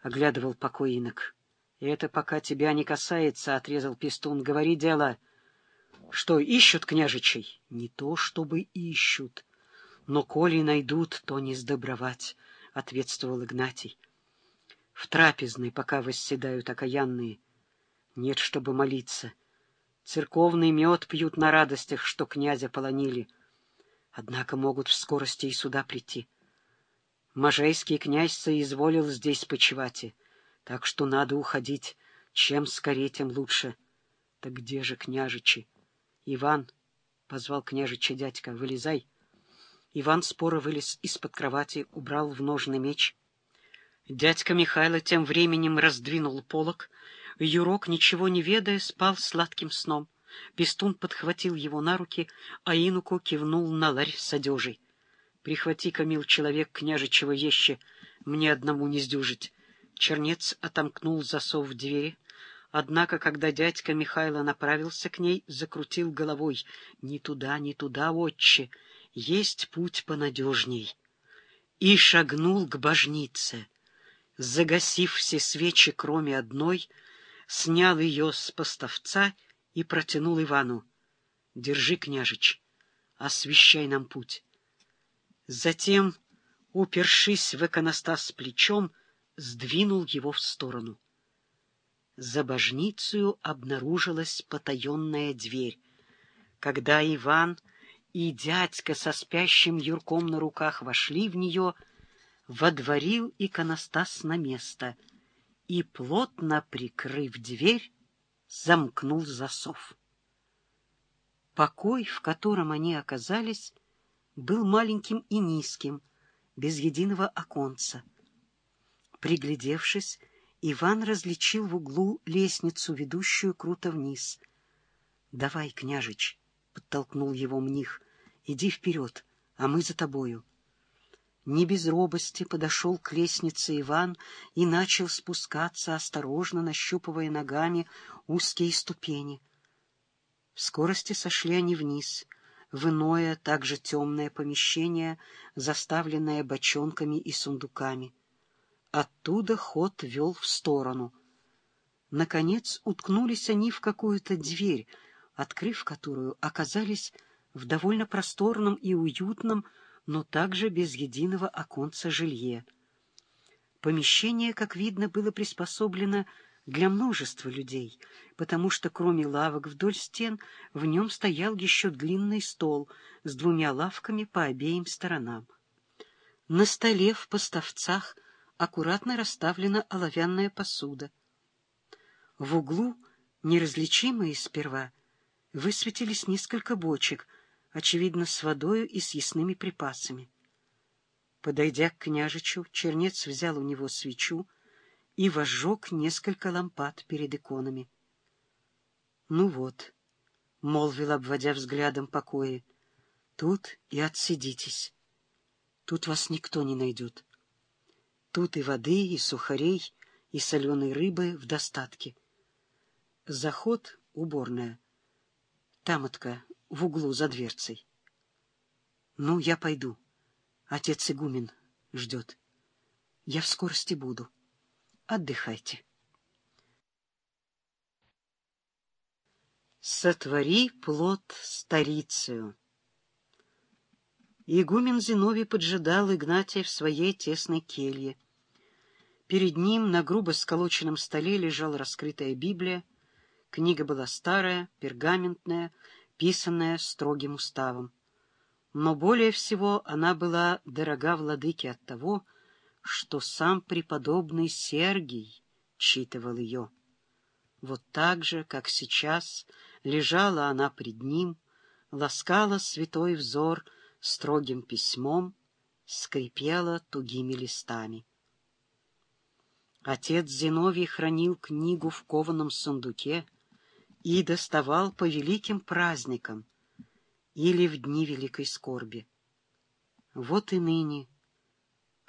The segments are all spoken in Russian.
— оглядывал покой Это пока тебя не касается, — отрезал пистун. — Говори дело. — Что, ищут княжичей? — Не то чтобы ищут, но коли найдут, то не сдобровать, — ответствовал Игнатий. — В трапезной пока восседают окаянные. Нет, чтобы молиться. Церковный мед пьют на радостях, что князя полонили. Однако могут в скорости и сюда прийти. Можайский князь соизволил здесь почевать, так что надо уходить. Чем скорее, тем лучше. Так где же княжичи? Иван, — позвал княжича дядька, — вылезай. Иван споро вылез из-под кровати, убрал в ножны меч. Дядька Михайло тем временем раздвинул полог. Юрок, ничего не ведая, спал сладким сном. Пестун подхватил его на руки, а инуку кивнул на ларь с одежей. Прихвати-ка, мил человек, княжичего вещи, мне одному не сдюжить. Чернец отомкнул засов в двери, однако, когда дядька Михайло направился к ней, закрутил головой. «Не туда, не туда, отче, есть путь понадежней». И шагнул к божнице. Загасив все свечи, кроме одной, снял ее с поставца и протянул Ивану. «Держи, княжич, освещай нам путь». Затем, упершись в иконостас плечом, сдвинул его в сторону. За божницею обнаружилась потаенная дверь. Когда Иван и дядька со спящим Юрком на руках вошли в нее, водворил иконостас на место и, плотно прикрыв дверь, замкнул засов. Покой, в котором они оказались, был маленьким и низким, без единого оконца. Приглядевшись, Иван различил в углу лестницу, ведущую круто вниз. — Давай, княжич, — подтолкнул его мних, — иди вперед, а мы за тобою. Не без робости подошел к лестнице Иван и начал спускаться, осторожно нащупывая ногами узкие ступени. В скорости сошли они вниз — в иное, также темное помещение, заставленное бочонками и сундуками. Оттуда ход вел в сторону. Наконец уткнулись они в какую-то дверь, открыв которую, оказались в довольно просторном и уютном, но также без единого оконца жилье. Помещение, как видно, было приспособлено для множества людей, потому что кроме лавок вдоль стен в нем стоял еще длинный стол с двумя лавками по обеим сторонам. На столе в поставцах аккуратно расставлена оловянная посуда. В углу, неразличимые сперва, высветились несколько бочек, очевидно, с водою и съестными припасами. Подойдя к княжичу, чернец взял у него свечу, и возжег несколько лампад перед иконами. — Ну вот, — молвил, обводя взглядом покои, — тут и отсидитесь. Тут вас никто не найдет. Тут и воды, и сухарей, и соленой рыбы в достатке. Заход — уборная. Тамотка в углу за дверцей. Ну, я пойду. Отец игумен ждет. Я в скорости буду. Отдыхайте. Сотвори плод старицею. Игумен Зиновий поджидал Игнатия в своей тесной келье. Перед ним на грубо сколоченном столе лежала раскрытая Библия. Книга была старая, пергаментная, писанная строгим уставом. Но более всего она была дорога владыке от того, что сам преподобный Сергий читывал ее. Вот так же, как сейчас, лежала она пред ним, ласкала святой взор строгим письмом, скрипела тугими листами. Отец Зиновий хранил книгу в кованом сундуке и доставал по великим праздникам или в дни великой скорби. Вот и ныне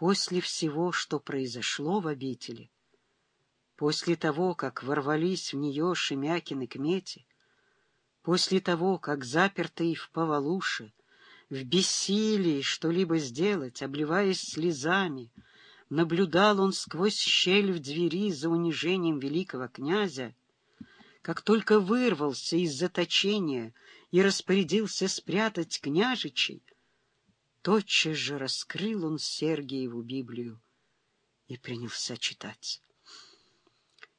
После всего, что произошло в обители, после того, как ворвались в нее Шемякин и Кмети, после того, как запертый в Повалуше, в бессилии что-либо сделать, обливаясь слезами, наблюдал он сквозь щель в двери за унижением великого князя, как только вырвался из заточения и распорядился спрятать княжичей, тотчас же раскрыл он Сергиеву Библию и принялся читать.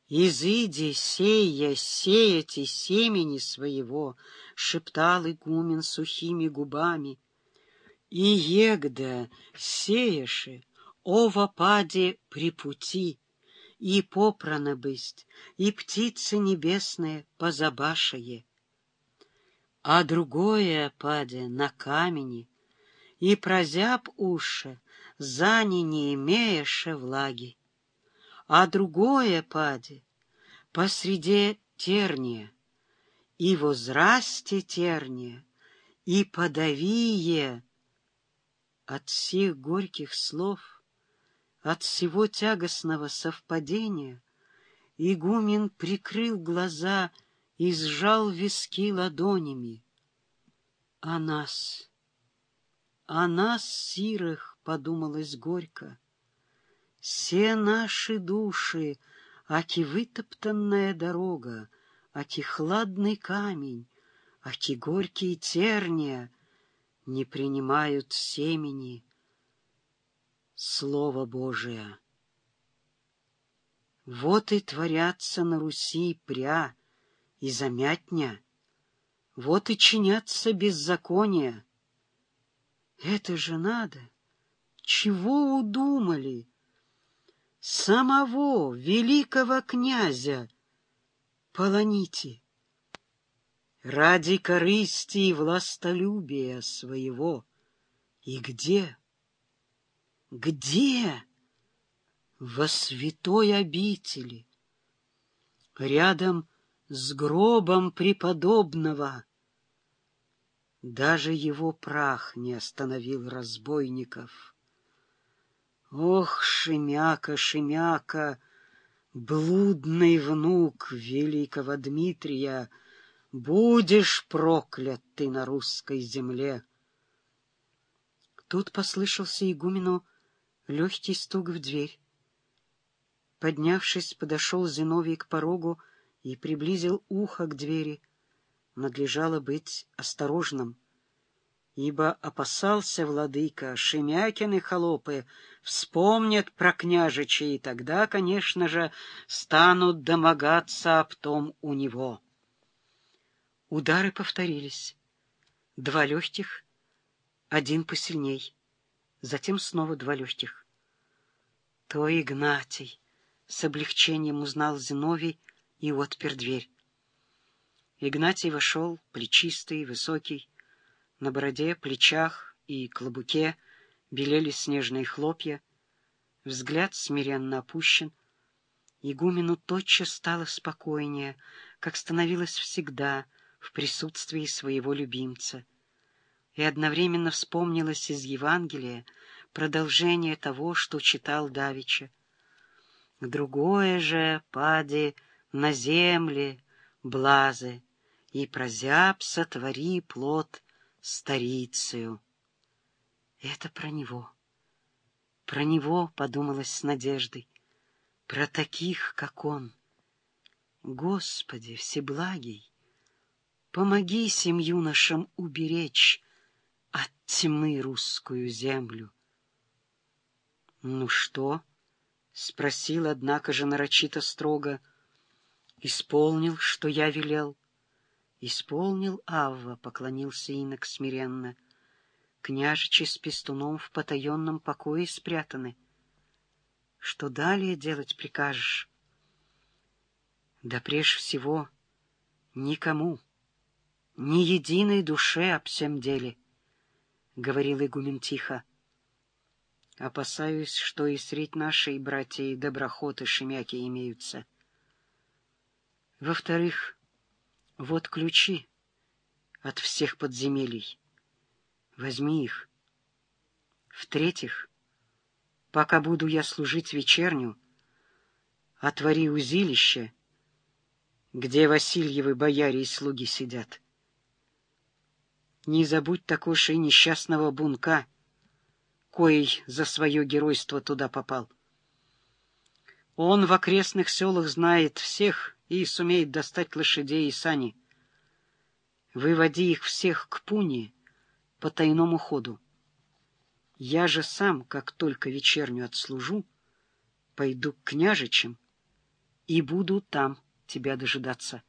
«Изыди, сея, сеяти семени своего», — шептал игумен сухими губами. «И егда, сеяши, о вопаде при пути, и попрано бысть, и птицы небесные позабашае. А другое паде на камени, и прозяб уши, за не имееше влаги а другое паде посреди терния, и возрасте терния, и подавие от всех горьких слов, от всего тягостного совпадения, игумен прикрыл глаза и сжал виски ладонями. А нас, а нас, сирых, подумалось горько, все наши души, аки вытоптанная дорога, аки хладный камень, аки горькие терния, не принимают семени Слово Божие. Вот и творятся на Руси пря и замятня, вот и чинятся беззакония. Это же надо! Чего удумали? самого великого князя полоните. Ради корысти и властолюбия своего. И где? Где? Во святой обители, рядом с гробом преподобного. Даже его прах не остановил разбойников. Ох, Шемяка, Шемяка, блудный внук великого Дмитрия, будешь проклят ты на русской земле. Тут послышался игумену легкий стук в дверь. Поднявшись, подошел Зиновий к порогу и приблизил ухо к двери. Надлежало быть осторожным ибо опасался владыка, Шемякины холопы вспомнят про княжича, и тогда, конечно же, станут домогаться об том у него. Удары повторились. Два легких, один посильней, затем снова два легких. То Игнатий с облегчением узнал Зиновий и отпер дверь. Игнатий вошел, плечистый, высокий, на бороде, плечах и клобуке белели снежные хлопья, взгляд смиренно опущен. Игумену тотчас стало спокойнее, как становилось всегда в присутствии своего любимца. И одновременно вспомнилось из Евангелия продолжение того, что читал Давича. Другое же пади на земле, блазы, и прозяб сотвори плод старицею. Это про него. Про него подумалось с надеждой. Про таких, как он. Господи, Всеблагий, помоги семью нашим уберечь от тьмы русскую землю. — Ну что? — спросил, однако же нарочито строго. — Исполнил, что я велел. Исполнил Авва, поклонился инок смиренно. Княжичи с пестуном в потаенном покое спрятаны. Что далее делать прикажешь? Да прежде всего никому, ни единой душе об всем деле, — говорил игумен тихо. Опасаюсь, что и средь нашей братья и доброхоты шемяки имеются. Во-вторых, вот ключи от всех подземелий. Возьми их. В-третьих, пока буду я служить вечерню, отвори узилище, где Васильевы бояре и слуги сидят. Не забудь також и несчастного бунка, коей за свое геройство туда попал. Он в окрестных селах знает всех и сумеет достать лошадей и сани. Выводи их всех к пуне по тайному ходу. Я же сам, как только вечерню отслужу, пойду к княжичам и буду там тебя дожидаться.